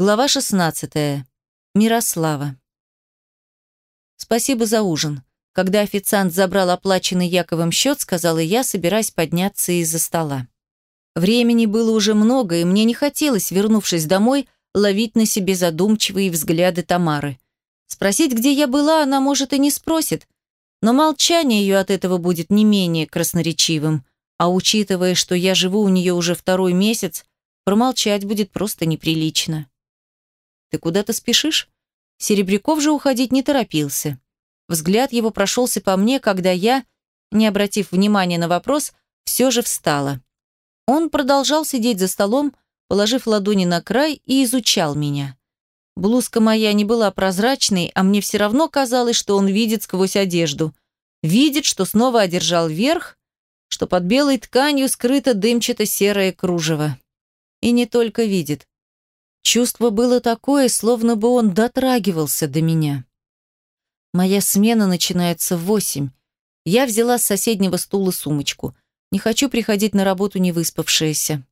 Глава 16. Мирослава. Спасибо за ужин. Когда официант забрал оплаченный Яковом счет, сказала я, собираясь подняться из-за стола. Времени было уже много, и мне не хотелось, вернувшись домой, ловить на себе задумчивые взгляды Тамары. Спросить, где я была, она, может, и не спросит, но молчание ее от этого будет не менее красноречивым, а учитывая, что я живу у нее уже второй месяц, промолчать будет просто неприлично. Ты куда-то спешишь?» Серебряков же уходить не торопился. Взгляд его прошелся по мне, когда я, не обратив внимания на вопрос, все же встала. Он продолжал сидеть за столом, положив ладони на край и изучал меня. Блузка моя не была прозрачной, а мне все равно казалось, что он видит сквозь одежду. Видит, что снова одержал верх, что под белой тканью скрыто дымчато-серое кружево. И не только видит. Чувство было такое, словно бы он дотрагивался до меня. Моя смена начинается в восемь. Я взяла с соседнего стула сумочку. Не хочу приходить на работу не выспавшаяся.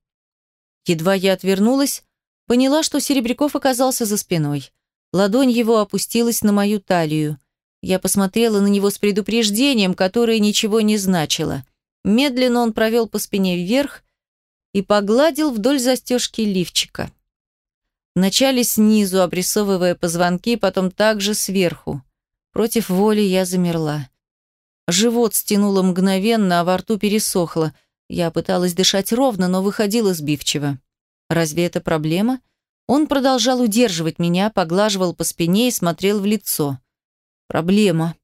Едва я отвернулась, поняла, что Серебряков оказался за спиной. Ладонь его опустилась на мою талию. Я посмотрела на него с предупреждением, которое ничего не значило. Медленно он провел по спине вверх и погладил вдоль застежки лифчика. Вначале снизу, обрисовывая позвонки, потом также сверху. Против воли я замерла. Живот стянуло мгновенно, а во рту пересохло. Я пыталась дышать ровно, но выходила сбивчиво. Разве это проблема? Он продолжал удерживать меня, поглаживал по спине и смотрел в лицо. Проблема.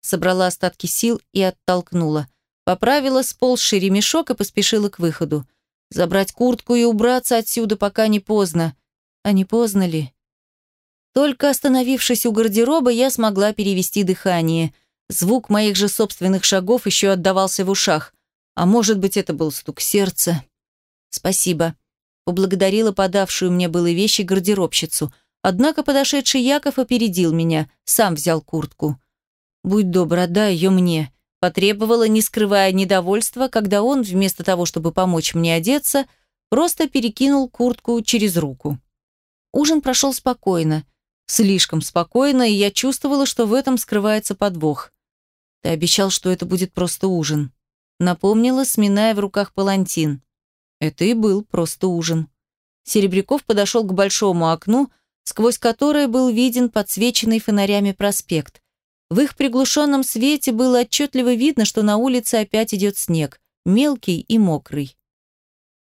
Собрала остатки сил и оттолкнула. Поправила сползший ремешок и поспешила к выходу. Забрать куртку и убраться отсюда, пока не поздно. А не поздно ли? Только остановившись у гардероба, я смогла перевести дыхание. Звук моих же собственных шагов еще отдавался в ушах. А может быть, это был стук сердца. «Спасибо», — поблагодарила подавшую мне было вещи гардеробщицу. Однако подошедший Яков опередил меня, сам взял куртку. «Будь добр, отдай ее мне», — потребовала, не скрывая недовольства, когда он, вместо того, чтобы помочь мне одеться, просто перекинул куртку через руку. Ужин прошел спокойно. Слишком спокойно, и я чувствовала, что в этом скрывается подвох. Ты обещал, что это будет просто ужин. Напомнила, сминая в руках палантин. Это и был просто ужин. Серебряков подошел к большому окну, сквозь которое был виден подсвеченный фонарями проспект. В их приглушенном свете было отчетливо видно, что на улице опять идет снег, мелкий и мокрый.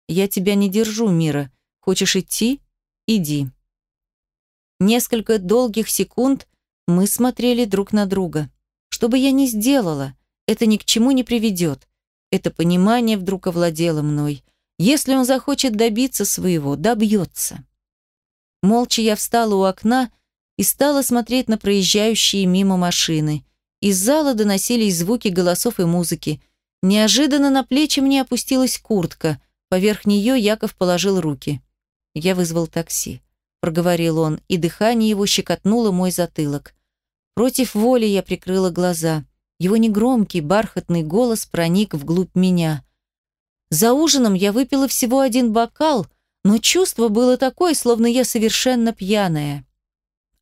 «Я тебя не держу, Мира. Хочешь идти? Иди». Несколько долгих секунд мы смотрели друг на друга. Что бы я ни сделала, это ни к чему не приведет. Это понимание вдруг овладело мной. Если он захочет добиться своего, добьется. Молча я встала у окна и стала смотреть на проезжающие мимо машины. Из зала доносились звуки голосов и музыки. Неожиданно на плечи мне опустилась куртка. Поверх нее Яков положил руки. Я вызвал такси проговорил он, и дыхание его щекотнуло мой затылок. Против воли я прикрыла глаза. Его негромкий, бархатный голос проник вглубь меня. За ужином я выпила всего один бокал, но чувство было такое, словно я совершенно пьяная.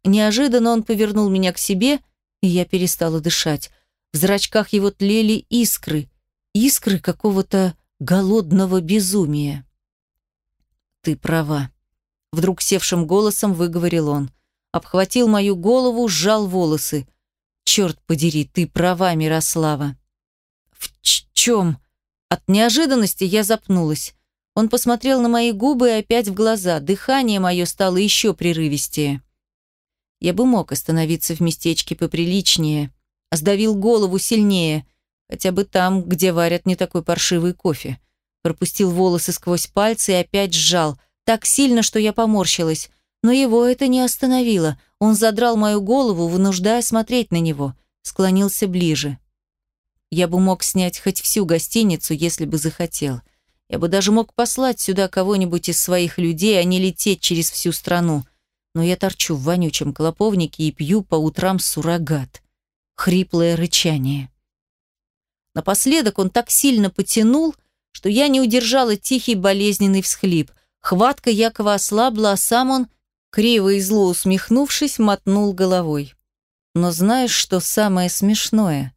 Неожиданно он повернул меня к себе, и я перестала дышать. В зрачках его тлели искры, искры какого-то голодного безумия. «Ты права», Вдруг севшим голосом выговорил он. Обхватил мою голову, сжал волосы. «Черт подери, ты права, Мирослава!» «В чем?» От неожиданности я запнулась. Он посмотрел на мои губы и опять в глаза. Дыхание мое стало еще прерывистее. Я бы мог остановиться в местечке поприличнее. Сдавил голову сильнее. Хотя бы там, где варят не такой паршивый кофе. Пропустил волосы сквозь пальцы и опять сжал так сильно, что я поморщилась. Но его это не остановило. Он задрал мою голову, вынуждая смотреть на него. Склонился ближе. Я бы мог снять хоть всю гостиницу, если бы захотел. Я бы даже мог послать сюда кого-нибудь из своих людей, а не лететь через всю страну. Но я торчу в вонючем клоповнике и пью по утрам суррогат. Хриплое рычание. Напоследок он так сильно потянул, что я не удержала тихий болезненный всхлип – Хватка Якова ослабла, а сам он Криво и зло усмехнувшись, мотнул головой. Но знаешь, что самое смешное?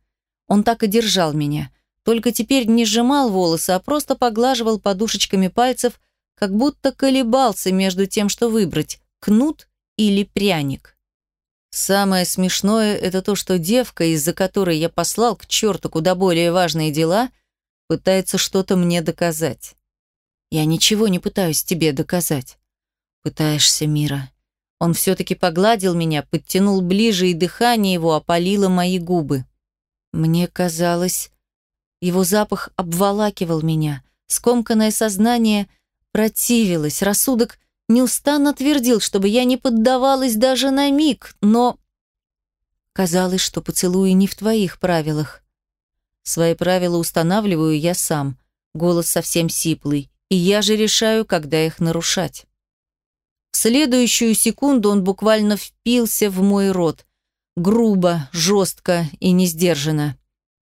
Он так и держал меня. Только теперь не сжимал волосы, а просто поглаживал подушечками пальцев, как будто колебался между тем, что выбрать – кнут или пряник. Самое смешное – это то, что девка, из-за которой я послал к черту куда более важные дела, пытается что-то мне доказать. Я ничего не пытаюсь тебе доказать. Пытаешься, Мира. Он все-таки погладил меня, подтянул ближе, и дыхание его опалило мои губы. Мне казалось, его запах обволакивал меня. Скомканное сознание противилось, рассудок неустанно твердил, чтобы я не поддавалась даже на миг, но... Казалось, что поцелуи не в твоих правилах. Свои правила устанавливаю я сам. Голос совсем сиплый. И я же решаю, когда их нарушать. В следующую секунду он буквально впился в мой рот. Грубо, жестко и несдержанно.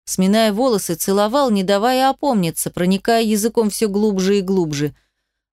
Сминая волосы, целовал, не давая опомниться, проникая языком все глубже и глубже.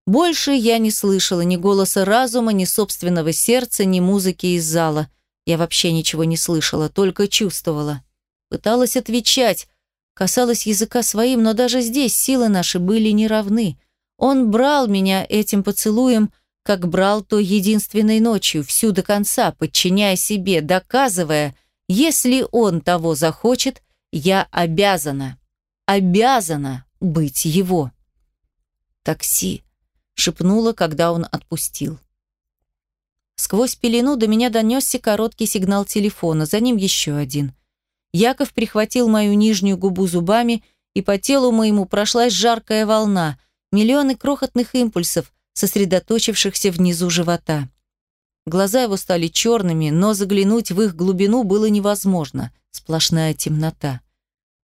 Больше я не слышала ни голоса разума, ни собственного сердца, ни музыки из зала. Я вообще ничего не слышала, только чувствовала. Пыталась отвечать, касалась языка своим, но даже здесь силы наши были неравны. Он брал меня этим поцелуем, как брал то единственной ночью, всю до конца, подчиняя себе, доказывая, если он того захочет, я обязана, обязана быть его. «Такси», — шепнула, когда он отпустил. Сквозь пелену до меня донесся короткий сигнал телефона, за ним еще один. Яков прихватил мою нижнюю губу зубами, и по телу моему прошлась жаркая волна, миллионы крохотных импульсов, сосредоточившихся внизу живота. Глаза его стали черными, но заглянуть в их глубину было невозможно. Сплошная темнота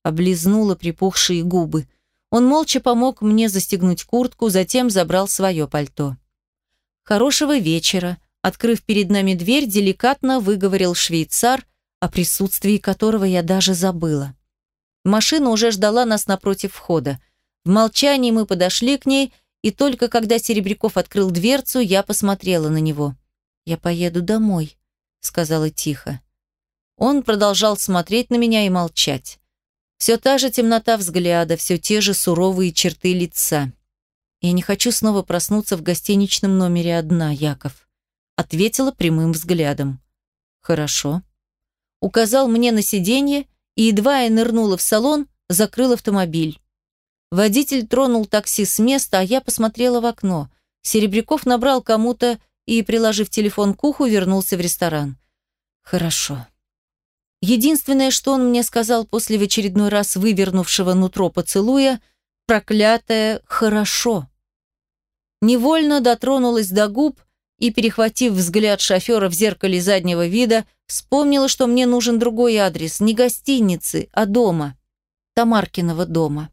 облизнула припухшие губы. Он молча помог мне застегнуть куртку, затем забрал свое пальто. «Хорошего вечера», открыв перед нами дверь, деликатно выговорил швейцар, о присутствии которого я даже забыла. Машина уже ждала нас напротив входа. В молчании мы подошли к ней, и только когда Серебряков открыл дверцу, я посмотрела на него. «Я поеду домой», — сказала тихо. Он продолжал смотреть на меня и молчать. Все та же темнота взгляда, все те же суровые черты лица. Я не хочу снова проснуться в гостиничном номере одна, Яков. Ответила прямым взглядом. Хорошо. Указал мне на сиденье, и едва я нырнула в салон, закрыл автомобиль. Водитель тронул такси с места, а я посмотрела в окно. Серебряков набрал кому-то и, приложив телефон к уху, вернулся в ресторан. Хорошо. Единственное, что он мне сказал после в очередной раз вывернувшего нутро поцелуя, проклятое «хорошо». Невольно дотронулась до губ и, перехватив взгляд шофера в зеркале заднего вида, вспомнила, что мне нужен другой адрес, не гостиницы, а дома. Тамаркиного дома.